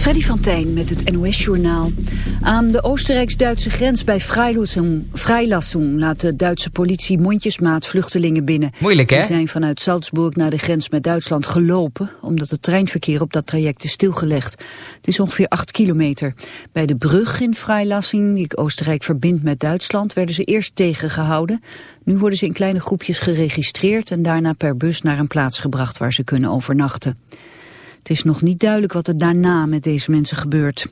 Freddy van Tijn met het NOS-journaal. Aan de Oostenrijks-Duitse grens bij Freilassung laat de Duitse politie mondjesmaat vluchtelingen binnen. Moeilijk, hè? Die zijn vanuit Salzburg naar de grens met Duitsland gelopen, omdat het treinverkeer op dat traject is stilgelegd. Het is ongeveer 8 kilometer. Bij de brug in Freilassung, die Oostenrijk verbindt met Duitsland, werden ze eerst tegengehouden. Nu worden ze in kleine groepjes geregistreerd en daarna per bus naar een plaats gebracht waar ze kunnen overnachten. Het is nog niet duidelijk wat er daarna met deze mensen gebeurt.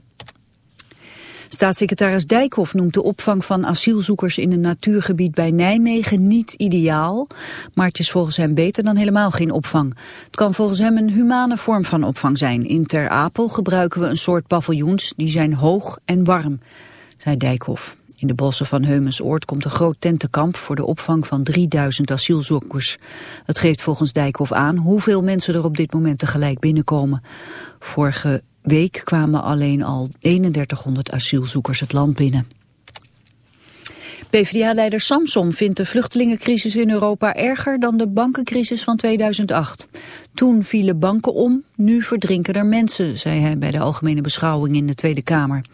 Staatssecretaris Dijkhoff noemt de opvang van asielzoekers in een natuurgebied bij Nijmegen niet ideaal, maar het is volgens hem beter dan helemaal geen opvang. Het kan volgens hem een humane vorm van opvang zijn. In Ter Apel gebruiken we een soort paviljoens, die zijn hoog en warm, zei Dijkhoff. In de bossen van Heumensoord komt een groot tentenkamp voor de opvang van 3000 asielzoekers. Het geeft volgens Dijkhoff aan hoeveel mensen er op dit moment tegelijk binnenkomen. Vorige week kwamen alleen al 3100 asielzoekers het land binnen. PvdA-leider Samson vindt de vluchtelingencrisis in Europa erger dan de bankencrisis van 2008. Toen vielen banken om, nu verdrinken er mensen, zei hij bij de algemene beschouwing in de Tweede Kamer.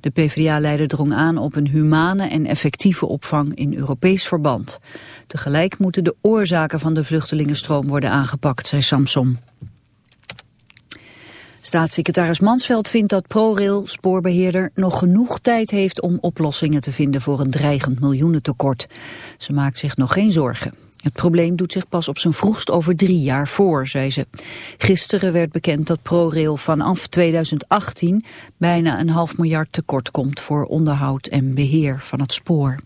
De PvdA-leider drong aan op een humane en effectieve opvang in Europees verband. Tegelijk moeten de oorzaken van de vluchtelingenstroom worden aangepakt, zei Samson. Staatssecretaris Mansveld vindt dat ProRail, spoorbeheerder, nog genoeg tijd heeft om oplossingen te vinden voor een dreigend miljoenentekort. Ze maakt zich nog geen zorgen. Het probleem doet zich pas op zijn vroegst over drie jaar voor, zei ze. Gisteren werd bekend dat ProRail vanaf 2018 bijna een half miljard tekort komt voor onderhoud en beheer van het spoor.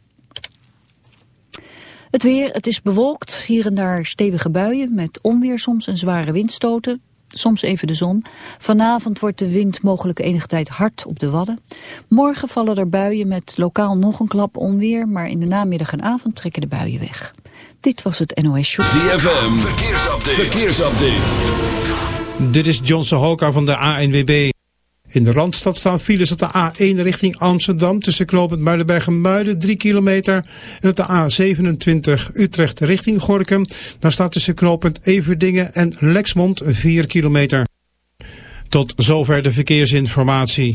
Het weer, het is bewolkt, hier en daar stevige buien met onweer soms en zware windstoten. Soms even de zon. Vanavond wordt de wind mogelijk enige tijd hard op de Wadden. Morgen vallen er buien met lokaal nog een klap onweer, maar in de namiddag en avond trekken de buien weg. Dit was het NOS Show. ZFM, verkeersupdate. verkeersupdate. Dit is John Sohoka van de ANWB. In de Randstad staan files op de A1 richting Amsterdam tussen knooppunt Muidenberg en Muiden 3 kilometer. En op de A27 Utrecht richting Gorkum. Daar staat tussen knooppunt Everdingen en Lexmond 4 kilometer. Tot zover de verkeersinformatie.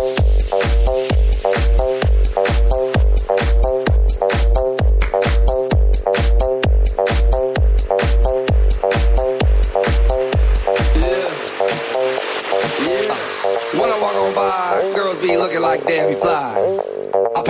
By, girls be looking like Debbie Fly.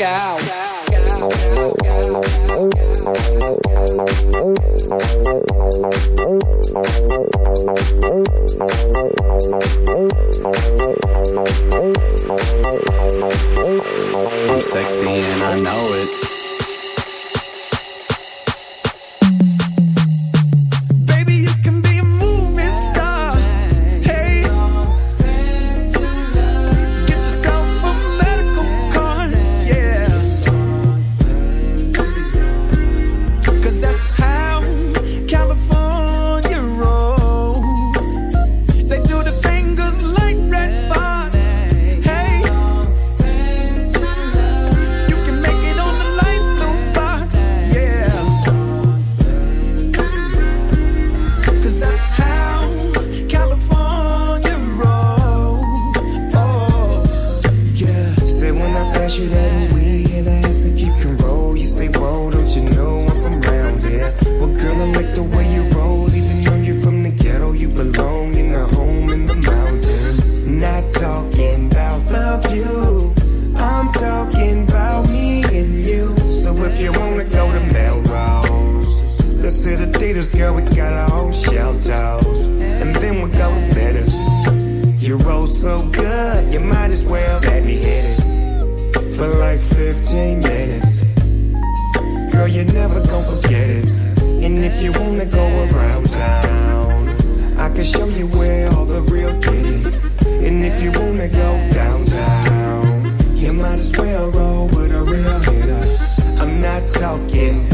out. talking.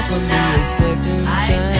offer me a second chance.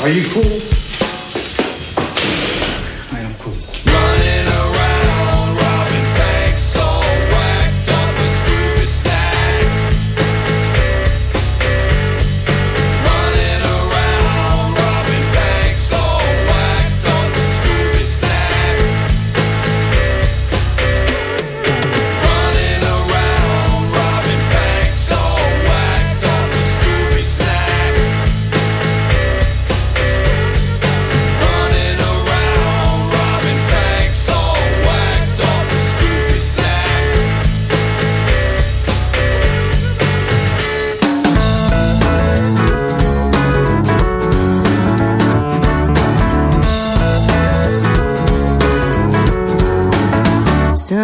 Are you cool?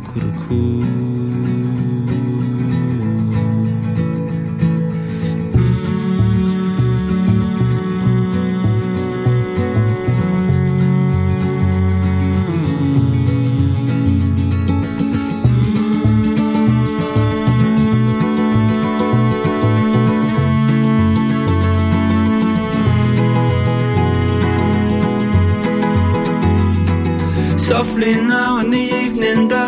cuckoo. softly now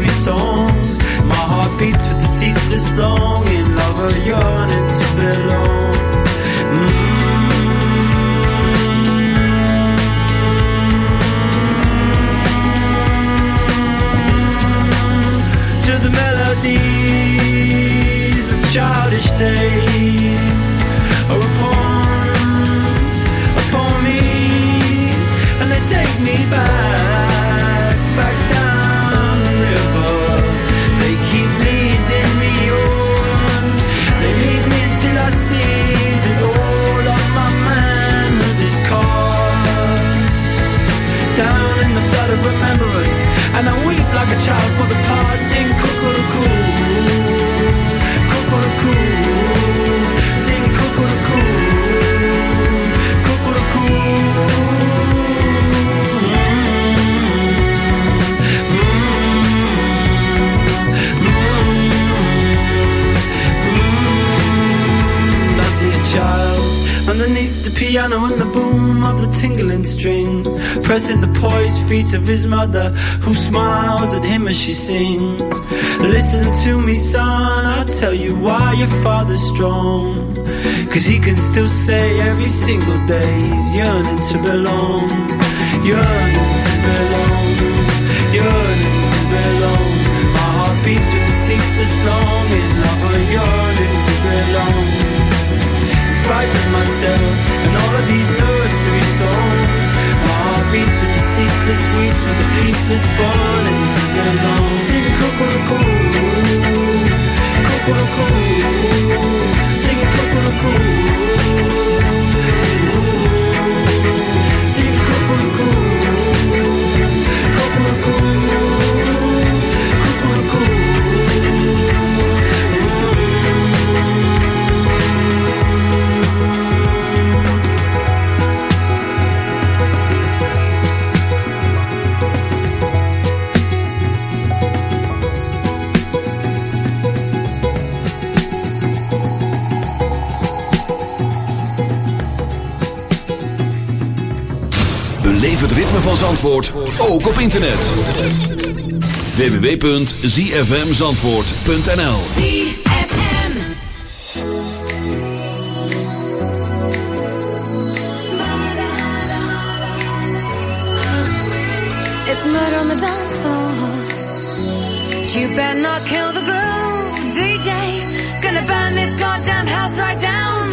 these songs, my heart beats with the ceaseless longing a yearning to belong. Mm. To the melodies of childish days pressing the poised feet of his mother, who smiles at him as she sings. Listen to me, son, I'll tell you why your father's strong. Cause he can still say every single day he's yearning to belong, yearning to belong, yearning to belong. My heart beats with the ceaseless longing a yearning to belong in spite of myself and all of these nursery songs. Heart with the ceaseless weeps, with the peaceless burning sing along. Sing cuckoo, cuckoo, sing cuckoo, Zandvoort, ook op internet. www.zfmzandvoort.nl It's murder on the dance floor. You better not kill the groove, DJ. Gonna burn this goddamn house right down.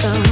So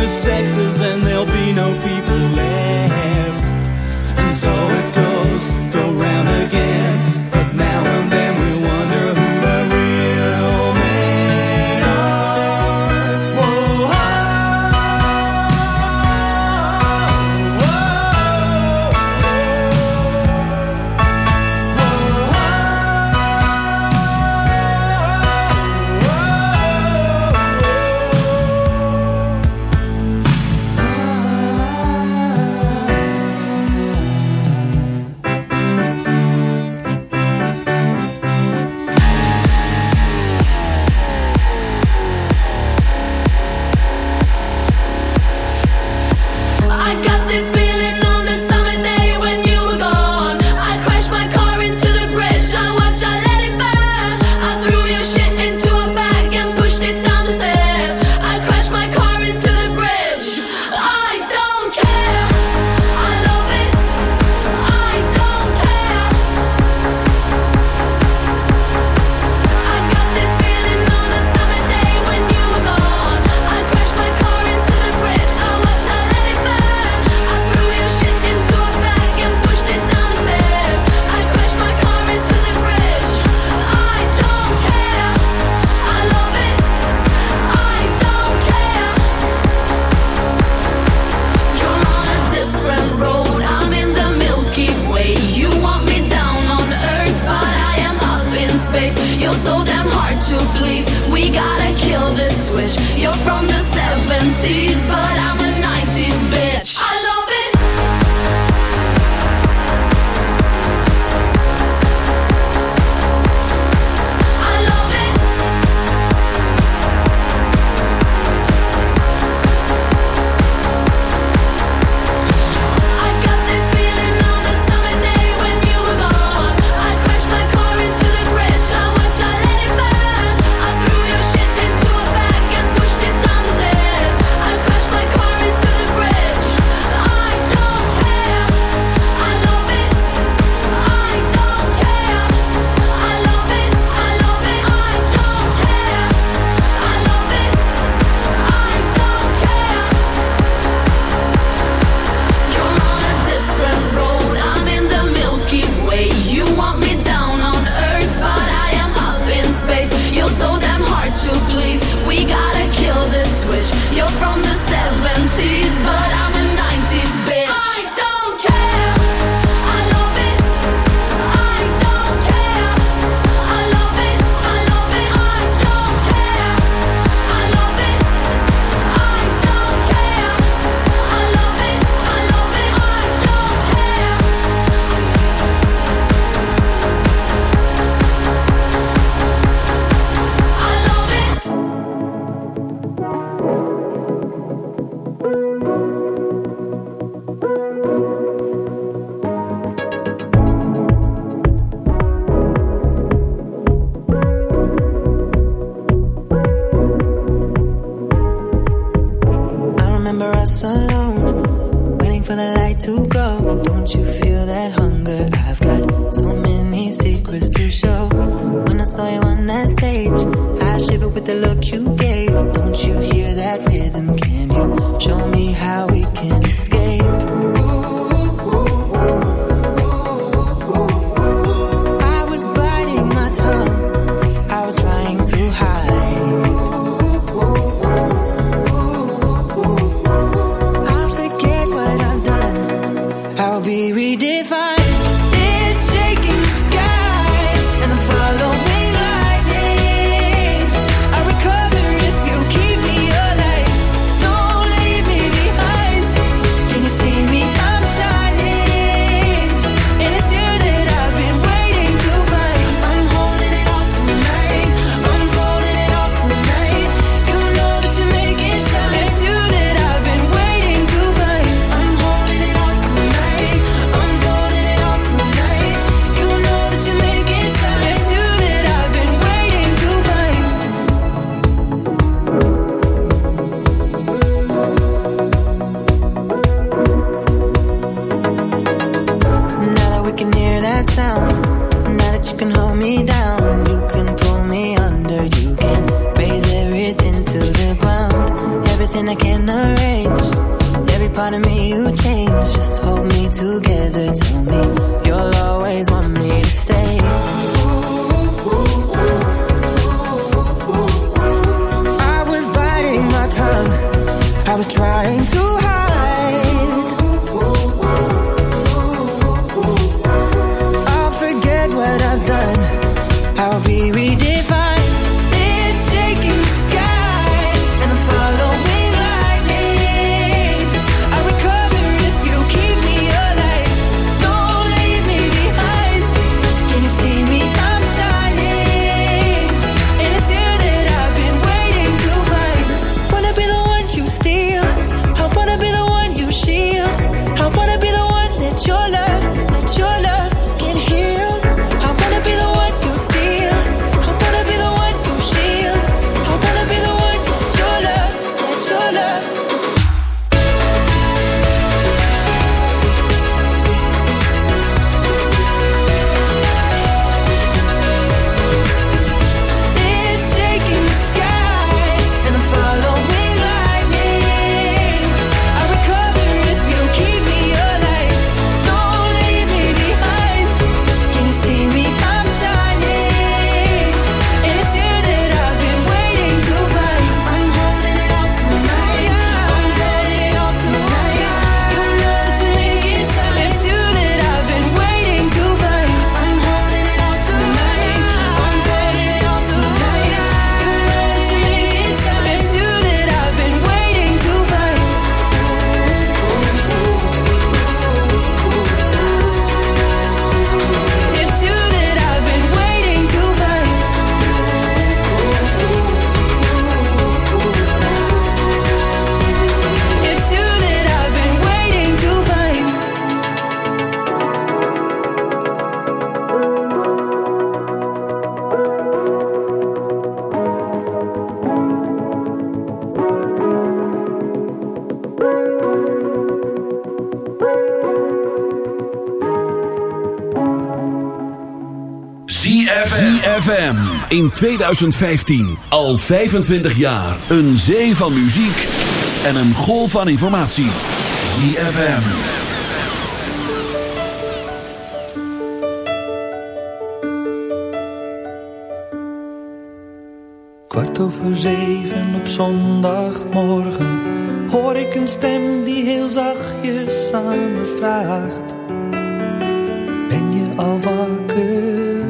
the sexes and there'll be no people. You're from the 70s, but I'm ZFM. ZFM. In 2015. Al 25 jaar. Een zee van muziek. En een golf van informatie. ZFM. Kwart over zeven op zondagmorgen. Hoor ik een stem die heel zachtjes aan me vraagt. Ben je al wakker?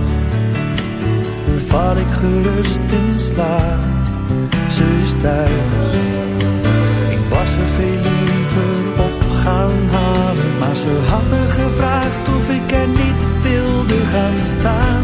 Waar ik gerust in sla, Ze is thuis. Ik was er veel liever op gaan halen. Maar ze had me gevraagd of ik er niet wilde gaan staan